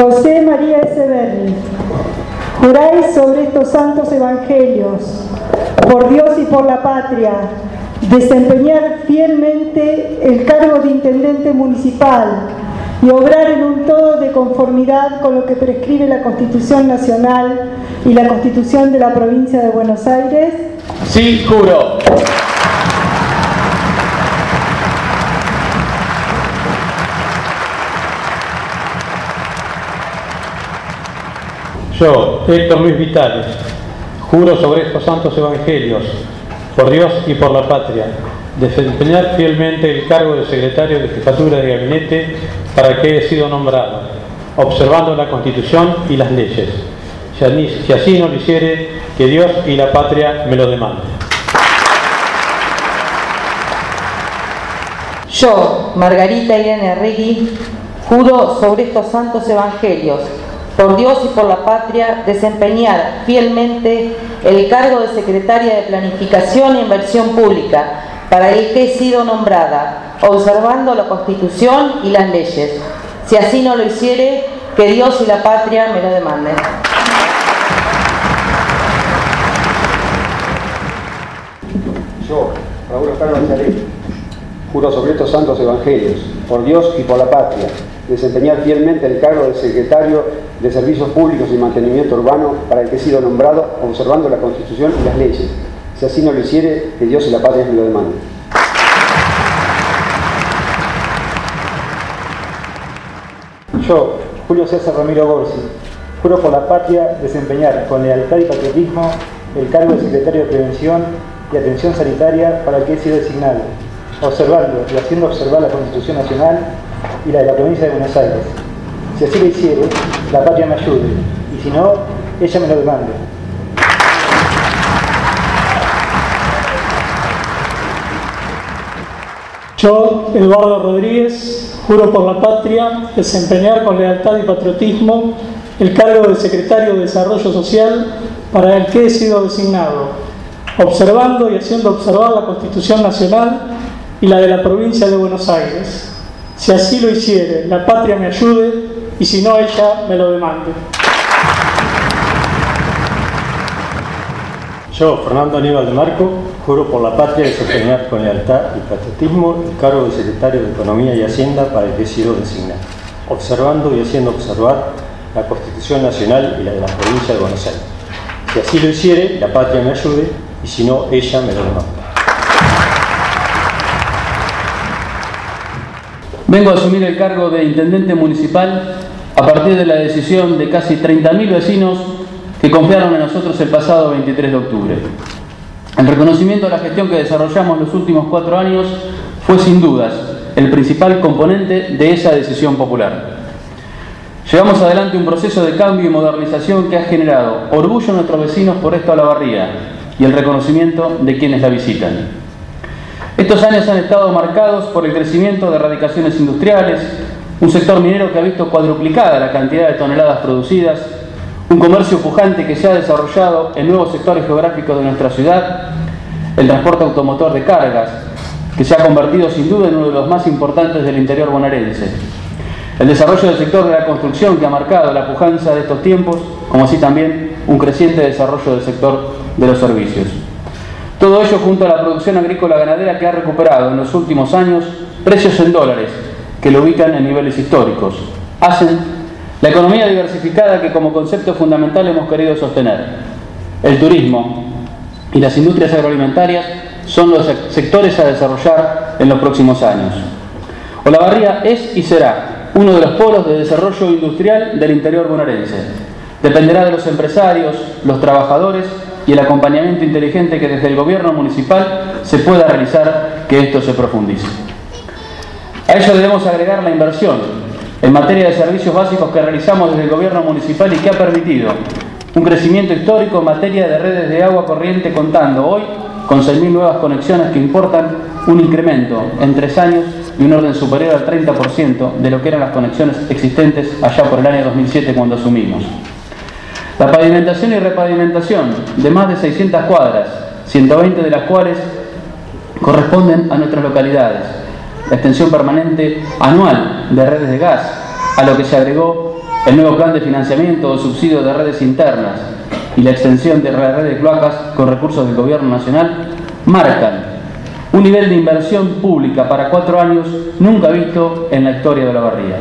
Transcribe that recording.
José María Echeverri, juráis sobre estos santos evangelios, por Dios y por la patria, desempeñar fielmente el cargo de intendente municipal y obrar en un todo de conformidad con lo que prescribe la Constitución Nacional y la Constitución de la Provincia de Buenos Aires? Sí, juro. Yo, Héctor Luis Vitales, juro sobre estos santos evangelios, por Dios y por la patria, desempeñar fielmente el cargo de secretario de jefatura de gabinete para que he sido nombrado, observando la Constitución y las leyes. Si así no lo hiciere, que Dios y la patria me lo demanden. Yo, Margarita Irene Arregui, juro sobre estos santos evangelios por Dios y por la patria, desempeñar fielmente el cargo de secretaria de Planificación e Inversión Pública, para el que he sido nombrada, observando la Constitución y las leyes. Si así no lo hiciere, que Dios y la patria me lo demanden. Yo, Raúl Oscar juro sobre estos santos evangelios, por Dios y por la patria, desempeñar fielmente el cargo de secretario de Servicios Públicos y Mantenimiento Urbano para el que he sido nombrado observando la Constitución y las leyes. Si así no lo hiciere, que Dios y la patria me lo demanden. Yo, Julio César Ramiro Gorsi, juro por la patria desempeñar con lealtad y patriotismo el cargo de secretario de Prevención y Atención Sanitaria para el que he sido designado, observando y haciendo observar la Constitución Nacional y la de la provincia de Buenos Aires. Si así lo hiciere, la patria me ayude, y si no, ella me lo demande. Yo, Eduardo Rodríguez, juro por la patria desempeñar con lealtad y patriotismo el cargo de secretario de Desarrollo Social para el que he sido designado, observando y haciendo observar la Constitución Nacional y la de la provincia de Buenos Aires si así lo hiciere, la patria me ayude y si no, ella me lo demande. Yo, Fernando Aníbal de Marco, juro por la patria desempeñar con lealtad y patriotismo el cargo de secretario de Economía y Hacienda para el que he sido designado, observando y haciendo observar la Constitución Nacional y la de la provincia de Buenos Aires. Si así lo hiciere, la patria me ayude y si no, ella me lo demande. Vengo a asumir el cargo de intendente municipal a partir de la decisión de casi 30.000 vecinos que confiaron en nosotros el pasado 23 de octubre. El reconocimiento a la gestión que desarrollamos los últimos cuatro años fue sin dudas el principal componente de esa decisión popular. Llevamos adelante un proceso de cambio y modernización que ha generado orgullo a nuestros vecinos por esto a la barría y el reconocimiento de quienes la visitan. Estos años han estado marcados por el crecimiento de erradicaciones industriales, un sector minero que ha visto cuadruplicada la cantidad de toneladas producidas, un comercio pujante que se ha desarrollado en nuevos sectores geográficos de nuestra ciudad, el transporte automotor de cargas, que se ha convertido sin duda en uno de los más importantes del interior bonaerense, el desarrollo del sector de la construcción que ha marcado la pujanza de estos tiempos, como así también un creciente desarrollo del sector de los servicios. Todo ello junto a la producción agrícola ganadera que ha recuperado en los últimos años precios en dólares que lo ubican en niveles históricos. Hacen la economía diversificada que como concepto fundamental hemos querido sostener. El turismo y las industrias agroalimentarias son los sectores a desarrollar en los próximos años. Olavarría es y será uno de los polos de desarrollo industrial del interior bonaerense. Dependerá de los empresarios, los trabajadores y el acompañamiento inteligente que desde el gobierno municipal se pueda realizar que esto se profundice. A ello debemos agregar la inversión en materia de servicios básicos que realizamos desde el gobierno municipal y que ha permitido un crecimiento histórico en materia de redes de agua corriente contando hoy con 6.000 nuevas conexiones que importan un incremento en tres años y un orden superior al 30% de lo que eran las conexiones existentes allá por el año 2007 cuando asumimos. La pavimentación y repavimentación de más de 600 cuadras, 120 de las cuales corresponden a nuestras localidades. La extensión permanente anual de redes de gas, a lo que se agregó el nuevo plan de financiamiento o subsidio de redes internas y la extensión de la red de cloacas con recursos del Gobierno Nacional marcan un nivel de inversión pública para cuatro años nunca visto en la historia de la barría.